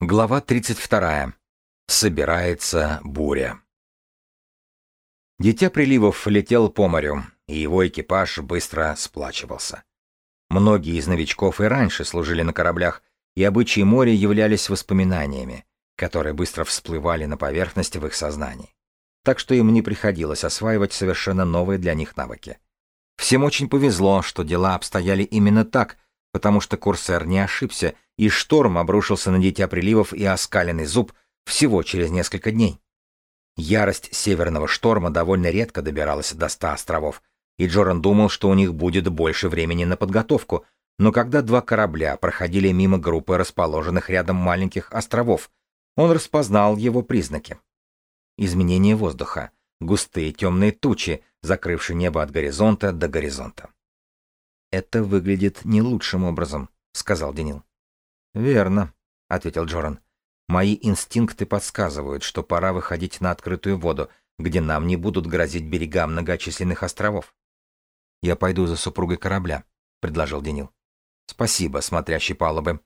Глава 32. Собирается буря. Дитя приливов летел по морю, и его экипаж быстро сплачивался. Многие из новичков и раньше служили на кораблях, и обычаи моря являлись воспоминаниями, которые быстро всплывали на поверхность в их сознании. Так что им не приходилось осваивать совершенно новые для них навыки. Всем очень повезло, что дела обстояли именно так, потому что Курсер не ошибся — и шторм обрушился на Дитя Приливов и оскаленный зуб всего через несколько дней. Ярость северного шторма довольно редко добиралась до ста островов, и Джоран думал, что у них будет больше времени на подготовку, но когда два корабля проходили мимо группы расположенных рядом маленьких островов, он распознал его признаки. Изменение воздуха, густые темные тучи, закрывшие небо от горизонта до горизонта. «Это выглядит не лучшим образом», — сказал Денил. «Верно», — ответил Джоран. «Мои инстинкты подсказывают, что пора выходить на открытую воду, где нам не будут грозить берега многочисленных островов». «Я пойду за супругой корабля», — предложил Денил. «Спасибо, смотрящий палубы».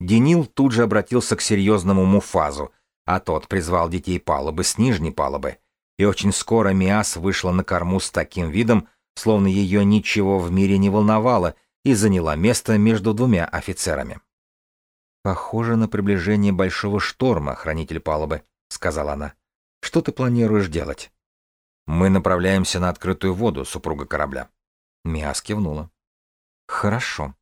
Денил тут же обратился к серьезному Муфазу, а тот призвал детей палубы с нижней палубы, и очень скоро Миас вышла на корму с таким видом, словно ее ничего в мире не волновало, и заняла место между двумя офицерами. «Похоже на приближение большого шторма, хранитель палубы», — сказала она. «Что ты планируешь делать?» «Мы направляемся на открытую воду, супруга корабля». Миас кивнула. «Хорошо».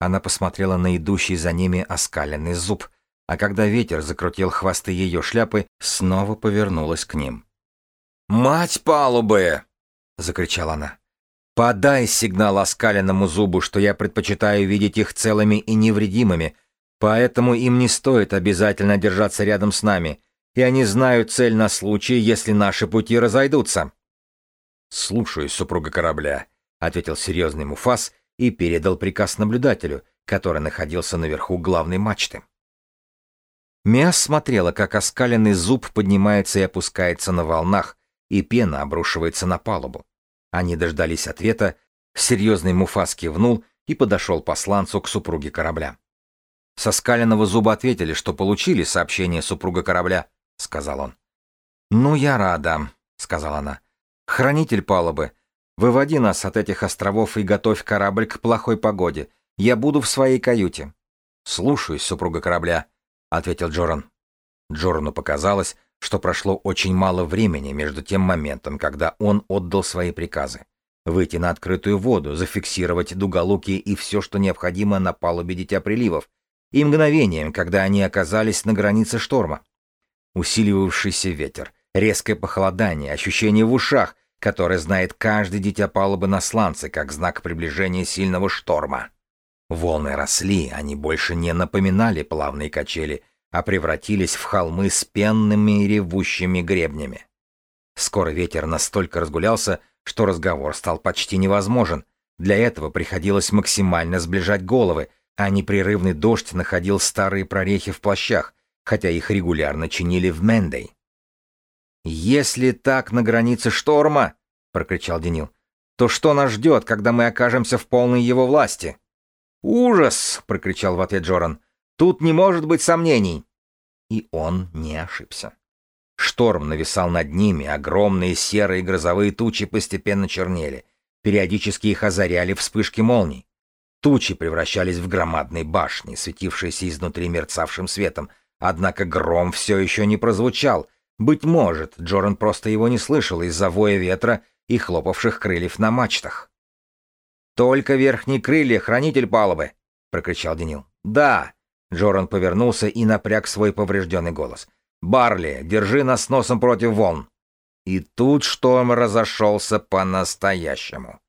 Она посмотрела на идущий за ними оскаленный зуб, а когда ветер закрутил хвосты ее шляпы, снова повернулась к ним. «Мать палубы!» — закричала она. «Подай сигнал оскаленному зубу, что я предпочитаю видеть их целыми и невредимыми, Поэтому им не стоит обязательно держаться рядом с нами, и они знают цель на случай, если наши пути разойдутся. «Слушаюсь, супруга корабля», — ответил серьезный Муфас и передал приказ наблюдателю, который находился наверху главной мачты. Миас смотрела, как оскаленный зуб поднимается и опускается на волнах, и пена обрушивается на палубу. Они дождались ответа, серьезный Муфас кивнул и подошел посланцу к супруге корабля. Со скаленного зуба ответили, что получили сообщение супруга корабля, — сказал он. «Ну, я рада», — сказала она. «Хранитель палубы, выводи нас от этих островов и готовь корабль к плохой погоде. Я буду в своей каюте». «Слушаюсь, супруга корабля», — ответил Джоран. Джорану показалось, что прошло очень мало времени между тем моментом, когда он отдал свои приказы. Выйти на открытую воду, зафиксировать дуголуки и все, что необходимо на палубе Дитя Приливов, и мгновением, когда они оказались на границе шторма. Усиливавшийся ветер, резкое похолодание, ощущение в ушах, которое знает каждый дитя палубы на сланце, как знак приближения сильного шторма. Волны росли, они больше не напоминали плавные качели, а превратились в холмы с пенными и ревущими гребнями. Скоро ветер настолько разгулялся, что разговор стал почти невозможен. Для этого приходилось максимально сближать головы, а непрерывный дождь находил старые прорехи в плащах, хотя их регулярно чинили в Мендей. «Если так на границе шторма», — прокричал Денил, — «то что нас ждет, когда мы окажемся в полной его власти?» «Ужас!» — прокричал в ответ Джоран. «Тут не может быть сомнений!» И он не ошибся. Шторм нависал над ними, огромные серые грозовые тучи постепенно чернели. Периодически их озаряли вспышки молний. Тучи превращались в громадные башни, светившиеся изнутри мерцавшим светом, однако гром все еще не прозвучал. Быть может, Джоран просто его не слышал из-за воя ветра и хлопавших крыльев на мачтах. «Только верхние крылья, хранитель палубы!» — прокричал Денил. «Да!» — Джоран повернулся и напряг свой поврежденный голос. «Барли, держи нас носом против волн!» И тут шторм разошелся по-настоящему.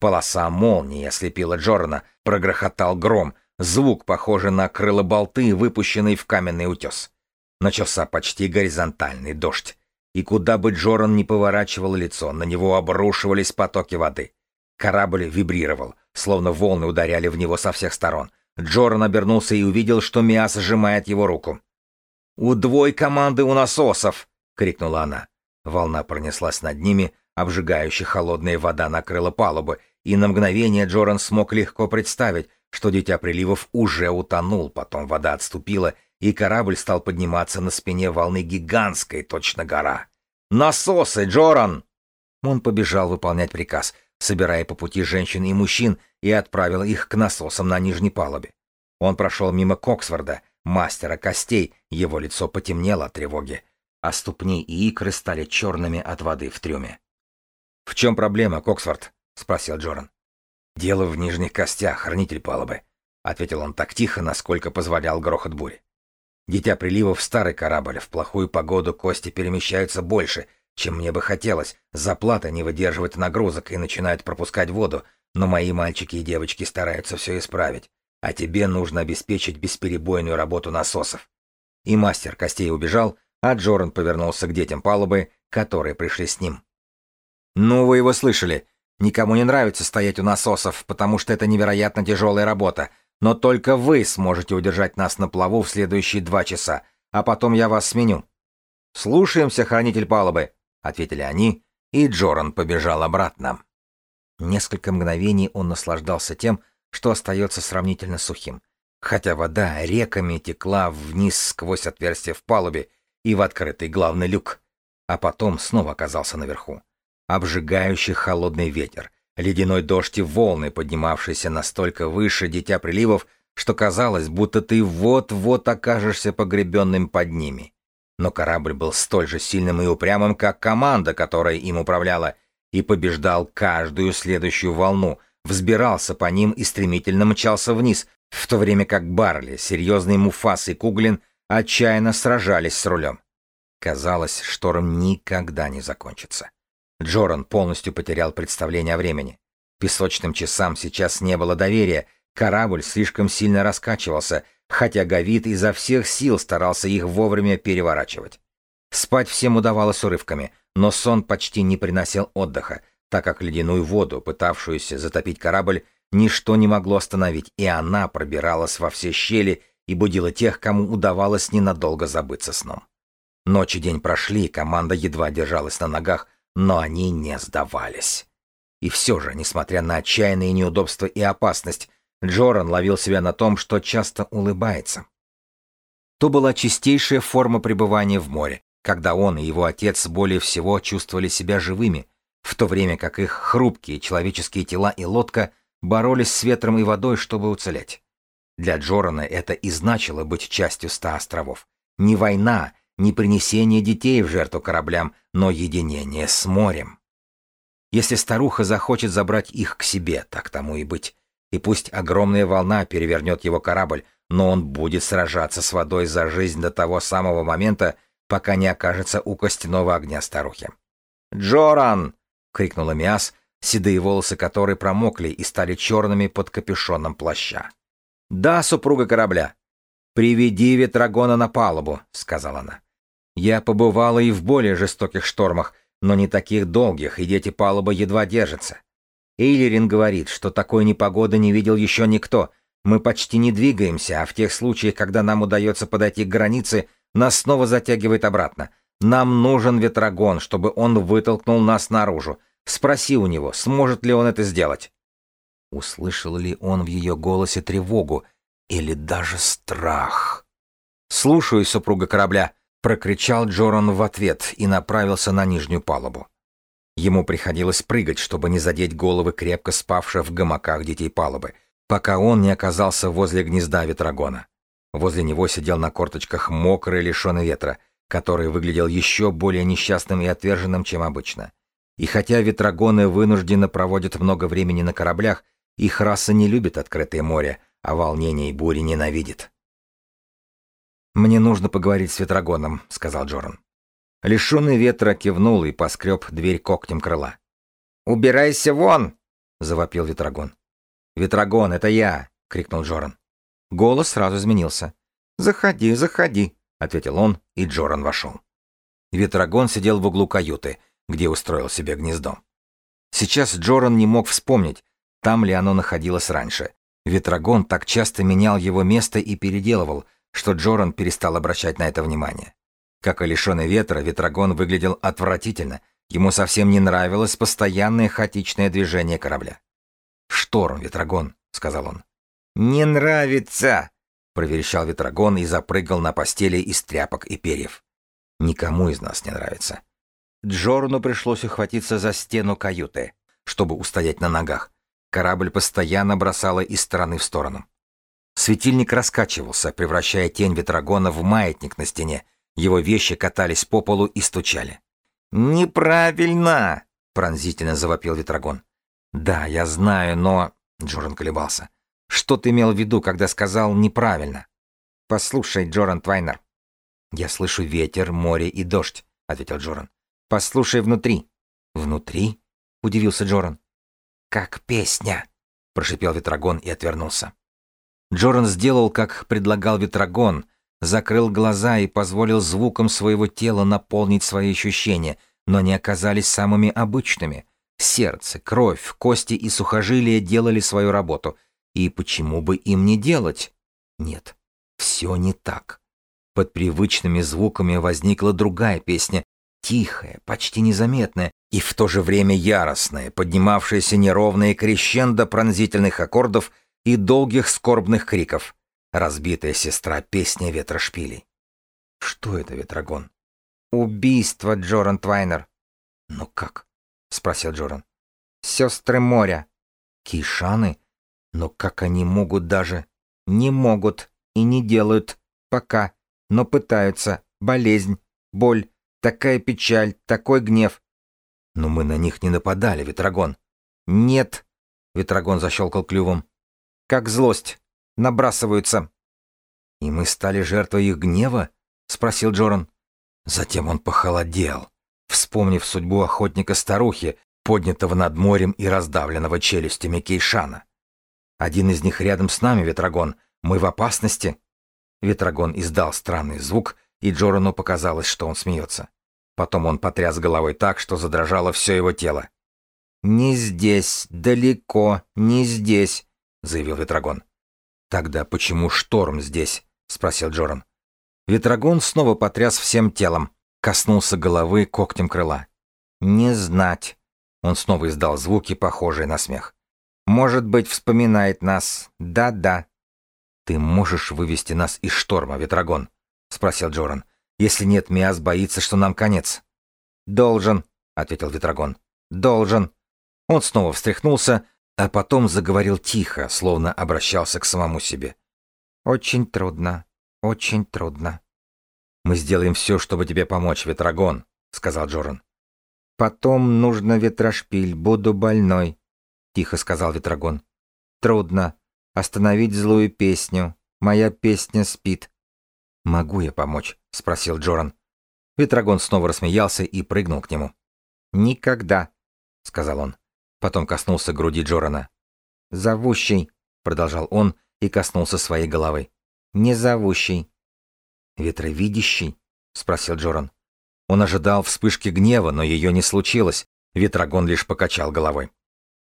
Полоса молнии ослепила Джорана, прогрохотал гром, звук, похожий на крылоболты, выпущенные в каменный утес. Начался почти горизонтальный дождь. И куда бы Джоран ни поворачивал лицо, на него обрушивались потоки воды. Корабль вибрировал, словно волны ударяли в него со всех сторон. Джоран обернулся и увидел, что Миас сжимает его руку. «Удвой команды у насосов!» — крикнула она. Волна пронеслась над ними, обжигающая холодная вода накрыла палубы, и на мгновение Джоран смог легко представить, что Дитя Приливов уже утонул, потом вода отступила, и корабль стал подниматься на спине волны гигантской, точно гора. «Насосы, Джоран!» Он побежал выполнять приказ, собирая по пути женщин и мужчин, и отправил их к насосам на нижней палубе. Он прошел мимо Коксфорда, мастера костей, его лицо потемнело от тревоги, а ступни и икры стали черными от воды в трюме. «В чем проблема, Коксфорд?» — спросил Джоран. «Дело в нижних костях, хранитель палубы», — ответил он так тихо, насколько позволял грохот бури. Дитя приливов старый корабль, в плохую погоду кости перемещаются больше, чем мне бы хотелось, заплата не выдерживает нагрузок и начинает пропускать воду, но мои мальчики и девочки стараются все исправить, а тебе нужно обеспечить бесперебойную работу насосов. И мастер костей убежал, а Джоран повернулся к детям палубы, которые пришли с ним. «Ну, вы его слышали. Никому не нравится стоять у насосов, потому что это невероятно тяжелая работа, но только вы сможете удержать нас на плаву в следующие два часа, а потом я вас сменю». «Слушаемся, хранитель палубы», — ответили они, и Джоран побежал обратно. Несколько мгновений он наслаждался тем, что остается сравнительно сухим, хотя вода реками текла вниз сквозь отверстие в палубе и в открытый главный люк, а потом снова оказался наверху. Обжигающий холодный ветер, ледяной дождь и волны, поднимавшиеся настолько выше дитя приливов, что казалось, будто ты вот-вот окажешься погребенным под ними. Но корабль был столь же сильным и упрямым, как команда, которая им управляла, и побеждал каждую следующую волну, взбирался по ним и стремительно мчался вниз, в то время как Барли, серьезный Муфас и Куглин отчаянно сражались с рулем. Казалось, шторм никогда не закончится. Джоран полностью потерял представление о времени. Песочным часам сейчас не было доверия, корабль слишком сильно раскачивался, хотя Гавит изо всех сил старался их вовремя переворачивать. Спать всем удавалось урывками, но сон почти не приносил отдыха, так как ледяную воду, пытавшуюся затопить корабль, ничто не могло остановить, и она пробиралась во все щели и будила тех, кому удавалось ненадолго забыться сном. Ночь и день прошли, команда едва держалась на ногах, но они не сдавались. И все же, несмотря на отчаянные неудобства и опасность, Джоран ловил себя на том, что часто улыбается. То была чистейшая форма пребывания в море, когда он и его отец более всего чувствовали себя живыми, в то время как их хрупкие человеческие тела и лодка боролись с ветром и водой, чтобы уцелеть. Для Джорана это и значило быть частью ста островов. Не война, не принесение детей в жертву кораблям, но единение с морем. Если старуха захочет забрать их к себе, так тому и быть. И пусть огромная волна перевернет его корабль, но он будет сражаться с водой за жизнь до того самого момента, пока не окажется у костяного огня старухи. «Джоран!» — крикнула Миас, седые волосы которой промокли и стали черными под капюшоном плаща. «Да, супруга корабля!» «Приведи ветрогона на палубу», — сказала она. «Я побывала и в более жестоких штормах, но не таких долгих, и дети палубы едва держатся. Эйлерин говорит, что такой непогоды не видел еще никто. Мы почти не двигаемся, а в тех случаях, когда нам удается подойти к границе, нас снова затягивает обратно. Нам нужен ветрогон, чтобы он вытолкнул нас наружу. Спроси у него, сможет ли он это сделать. Услышал ли он в ее голосе тревогу или даже страх? «Слушаю, супруга корабля», — прокричал Джоран в ответ и направился на нижнюю палубу. Ему приходилось прыгать, чтобы не задеть головы крепко спавших в гамаках детей палубы, пока он не оказался возле гнезда ветрогона. Возле него сидел на корточках мокрый, лишенный ветра, который выглядел еще более несчастным и отверженным, чем обычно. И хотя ветрогоны вынужденно проводят много времени на кораблях, их раса не любит открытое море, а волнение и бури ненавидит. «Мне нужно поговорить с ветрогоном», — сказал Джоран. Лишенный ветра кивнул и поскреб дверь когтем крыла. «Убирайся вон!» — завопил ветрогон. «Ветрогон, это я!» — крикнул Джоран. Голос сразу изменился. «Заходи, заходи», — ответил он, и Джоран вошел. Ветрогон сидел в углу каюты, где устроил себе гнездо. Сейчас Джоран не мог вспомнить, там ли оно находилось раньше. Ветрогон так часто менял его место и переделывал, что Джоран перестал обращать на это внимание. Как и лишенный ветра, Ветрогон выглядел отвратительно, ему совсем не нравилось постоянное хаотичное движение корабля. «Шторм, Ветрогон», — сказал он. «Не нравится!» — проверещал Ветрогон и запрыгал на постели из тряпок и перьев. «Никому из нас не нравится». Джорану пришлось ухватиться за стену каюты, чтобы устоять на ногах. Корабль постоянно бросало из стороны в сторону. Светильник раскачивался, превращая тень Ветрогона в маятник на стене. Его вещи катались по полу и стучали. «Неправильно!» — пронзительно завопил Ветрогон. «Да, я знаю, но...» — Джоран колебался. «Что ты имел в виду, когда сказал «неправильно»?» «Послушай, Джоран Твайнер». «Я слышу ветер, море и дождь», — ответил Джоран. «Послушай внутри». «Внутри?» — удивился Джоран. «Как песня», — прошипел Ветрогон и отвернулся. Джоран сделал, как предлагал Ветрогон, закрыл глаза и позволил звукам своего тела наполнить свои ощущения, но они оказались самыми обычными. Сердце, кровь, кости и сухожилия делали свою работу. И почему бы им не делать? Нет, все не так. Под привычными звуками возникла другая песня, тихая, почти незаметная, и в то же время яростная, поднимавшаяся неровные крещендо пронзительных аккордов — и долгих скорбных криков. Разбитая сестра песня ветрошпилей. Что это, Ветрогон? Убийство, Джоран Твайнер. Ну как? Спросил Джоран. Сестры моря. Кишаны? Но как они могут даже... Не могут и не делают. Пока. Но пытаются. Болезнь, боль, такая печаль, такой гнев. Но мы на них не нападали, Ветрогон. Нет. Ветрогон защелкал клювом как злость. Набрасываются. «И мы стали жертвой их гнева?» — спросил Джоран. Затем он похолодел, вспомнив судьбу охотника-старухи, поднятого над морем и раздавленного челюстями Кейшана. «Один из них рядом с нами, Ветрогон. Мы в опасности?» Ветрогон издал странный звук, и Джорану показалось, что он смеется. Потом он потряс головой так, что задрожало все его тело. «Не здесь, далеко, не здесь. — заявил Ветрогон. «Тогда почему шторм здесь?» — спросил Джоран. Ветрогон снова потряс всем телом, коснулся головы когтем крыла. «Не знать». Он снова издал звуки, похожие на смех. «Может быть, вспоминает нас. Да-да». «Ты можешь вывести нас из шторма, Ветрогон?» — спросил Джоран. «Если нет, Миас боится, что нам конец». «Должен», — ответил Ветрогон. «Должен». Он снова встряхнулся, а потом заговорил тихо, словно обращался к самому себе. «Очень трудно, очень трудно». «Мы сделаем все, чтобы тебе помочь, Ветрогон», — сказал Джоран. «Потом нужно ветрошпиль, буду больной», — тихо сказал Ветрогон. «Трудно. Остановить злую песню. Моя песня спит». «Могу я помочь?» — спросил Джоран. Ветрогон снова рассмеялся и прыгнул к нему. «Никогда», — сказал он. Потом коснулся груди Джорана. «Зовущий», — продолжал он и коснулся своей головы. «Не зовущий». «Ветровидящий?» — спросил Джоран. Он ожидал вспышки гнева, но ее не случилось. Ветрогон лишь покачал головой.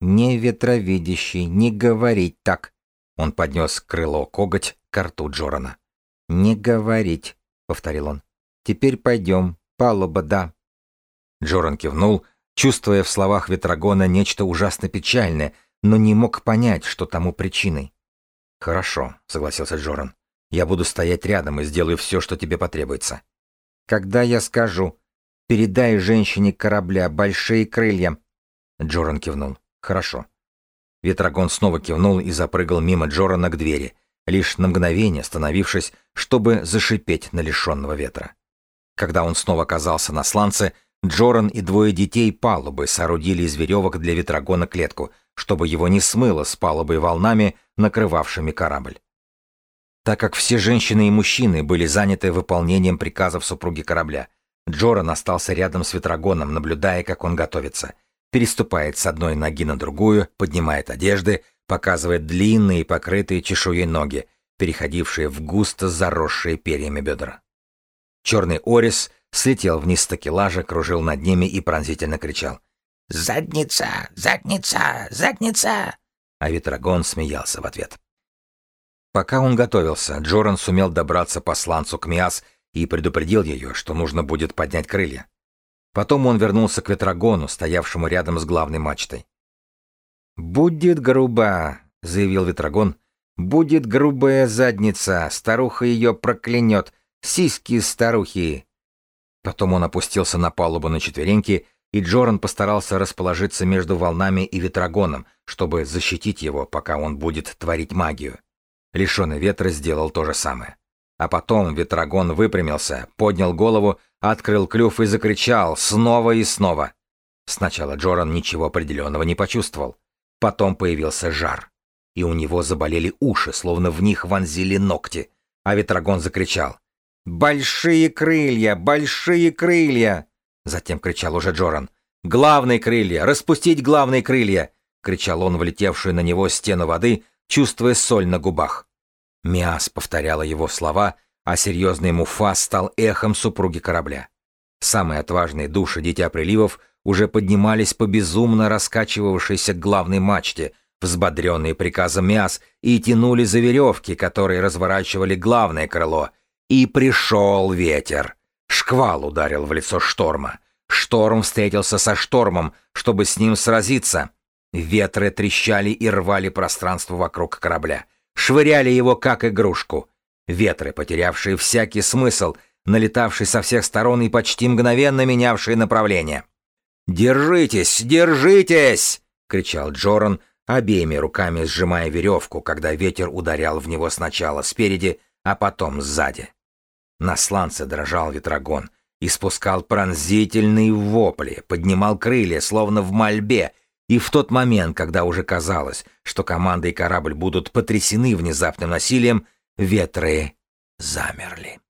«Не ветровидящий, не говорить так!» Он поднес крыло коготь к рту Джорана. «Не говорить», — повторил он. «Теперь пойдем. Палуба, да». Джоран кивнул, чувствуя в словах Ветрогона нечто ужасно печальное, но не мог понять, что тому причиной. «Хорошо», — согласился Джоран. «Я буду стоять рядом и сделаю все, что тебе потребуется». «Когда я скажу, передай женщине корабля большие крылья». Джоран кивнул. «Хорошо». Ветрогон снова кивнул и запрыгал мимо Джорана к двери, лишь на мгновение остановившись, чтобы зашипеть на лишенного ветра. Когда он снова оказался на сланце, Джоран и двое детей палубы соорудили из веревок для ветрогона клетку, чтобы его не смыло с палубой волнами, накрывавшими корабль. Так как все женщины и мужчины были заняты выполнением приказов супруги корабля, Джоран остался рядом с ветрогоном, наблюдая, как он готовится. Переступает с одной ноги на другую, поднимает одежды, показывает длинные, покрытые чешуей ноги, переходившие в густо заросшие перьями бедра. Черный орис — слетел вниз с такелажа, кружил над ними и пронзительно кричал. «Задница! Задница! Задница!» А Ветрогон смеялся в ответ. Пока он готовился, Джоран сумел добраться по сланцу к Миас и предупредил ее, что нужно будет поднять крылья. Потом он вернулся к Ветрогону, стоявшему рядом с главной мачтой. «Будет грубо», — заявил Ветрогон. Будет грубая задница, старуха ее проклянет, сиськи старухи. Потом он опустился на палубу на четвереньки, и Джоран постарался расположиться между волнами и ветрогоном, чтобы защитить его, пока он будет творить магию. Лишенный ветра сделал то же самое. А потом ветрогон выпрямился, поднял голову, открыл клюв и закричал снова и снова. Сначала Джоран ничего определенного не почувствовал. Потом появился жар. И у него заболели уши, словно в них вонзили ногти. А ветрогон закричал. «Большие крылья! Большие крылья!» Затем кричал уже Джоран. «Главные крылья! Распустить главные крылья!» Кричал он, влетевшую на него стену воды, чувствуя соль на губах. Миас повторяла его слова, а серьезный Муфа стал эхом супруги корабля. Самые отважные души Дитя Приливов уже поднимались по безумно раскачивавшейся главной мачте, взбодренные приказом Миас, и тянули за веревки, которые разворачивали главное крыло. И пришел ветер. Шквал ударил в лицо шторма. Шторм встретился со штормом, чтобы с ним сразиться. Ветры трещали и рвали пространство вокруг корабля швыряли его как игрушку. Ветры, потерявшие всякий смысл, налетавшие со всех сторон и почти мгновенно менявшие направление. «Держитесь! Держитесь!» — кричал Джоран, обеими руками сжимая веревку, когда ветер ударял в него сначала спереди, а потом сзади. На сланце дрожал ветрогон, испускал пронзительные вопли, поднимал крылья, словно в мольбе, и в тот момент, когда уже казалось, что команда и корабль будут потрясены внезапным насилием, ветры замерли.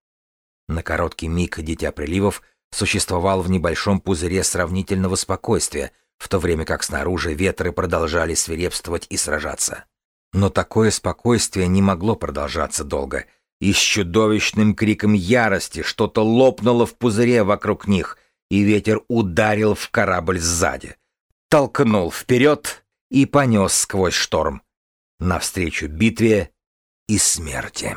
На короткий миг Дитя Приливов существовал в небольшом пузыре сравнительного спокойствия, в то время как снаружи ветры продолжали свирепствовать и сражаться. Но такое спокойствие не могло продолжаться долго, и с чудовищным криком ярости что-то лопнуло в пузыре вокруг них, и ветер ударил в корабль сзади — толкнул вперед и понес сквозь шторм, навстречу битве и смерти.